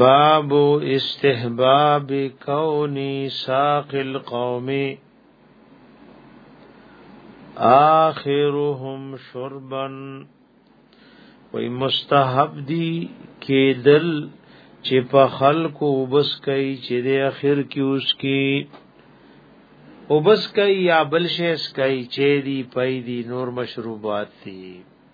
باب استحباب کونی ساق القوم آخرهم شربا وی مستحب دی کېدل چې په خلکو وبس کوي چې د اخر کې اوس کې وبس کوي یا بل شي اس کوي چې دی پي دی نور مشروبات دي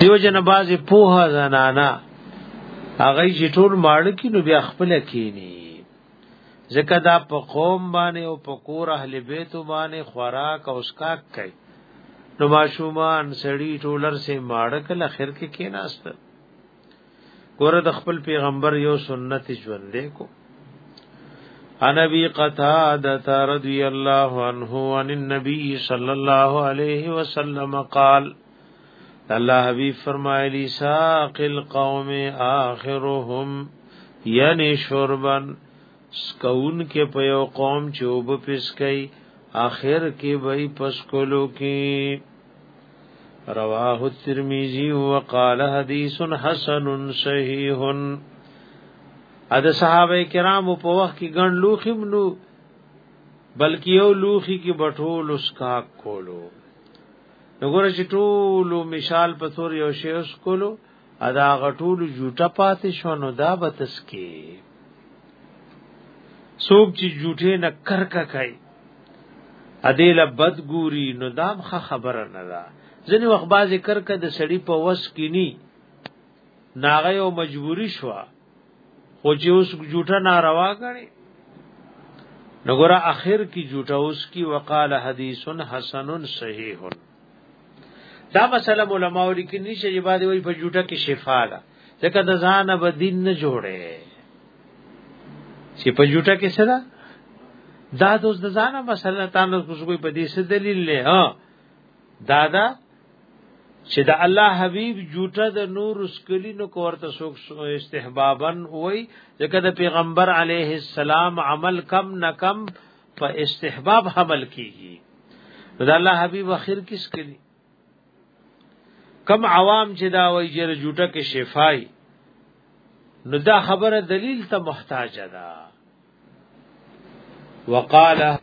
دیو جن باز پوه زنانا هغه چې ټول ماړ کې نو بیا خپل کینی ځکه دا په قوم باندې او په کور اهل بیت باندې خوراک او اسکاک کوي نو ماشومان سړی ټولر سه ماړ کله خیر کې کیناست ګوره د خپل پیغمبر یو سنت ژوند کو انا بی قتاده رضی الله عنه عن النبي صلی الله علیه وسلم قال الله حبیب فرمایلی ساق القوم اخرهم یعنی شربن سکون کې په یو قوم چې وب پسکای اخر کې وای پسکولو کې رواه الترمذي وقال حديث حسن صحيح ا د صحابه کرامو په وخت کې ګڼ لوخي منو بلکې یو لوخي کې بټول اسکا کولو وګوره چې ټول مثال په تور یو شی اوس کولو ادا غټول جوټه پاتې شو نو دا به تسکي څوک چې جوټه نه کرکا کوي ادیل بد ګوري نو دا ښه خبره نه ده ځنی وخت باز کرکا د سړی په وس کې ني ناغه او مجبوری شو خو چې اوس جوټه ناروا غني نګوره اخر کی جوټه اوس کی وقاله حدیث حسن صحیح دا مسله علماء لیکنی چې بعد وی په جوټه کې شفا ده ځکه د ځان به دین نه جوړه چې په جوټه کې سره دا د ځان مسله تاسو کوی په دې څه دلیل نه ها دادا چې د الله حبیب جوټه د نور اسکلی نو کوړته سوک استحبابن وای ځکه د پیغمبر علیه السلام عمل کم نه کم په استحباب حمل کیږي دا الله حبیب اخر کیس کړي کم عوام چې دا وایي چې جوټه کې شفای نو دا خبره دلیل ته محتاج ده وقاله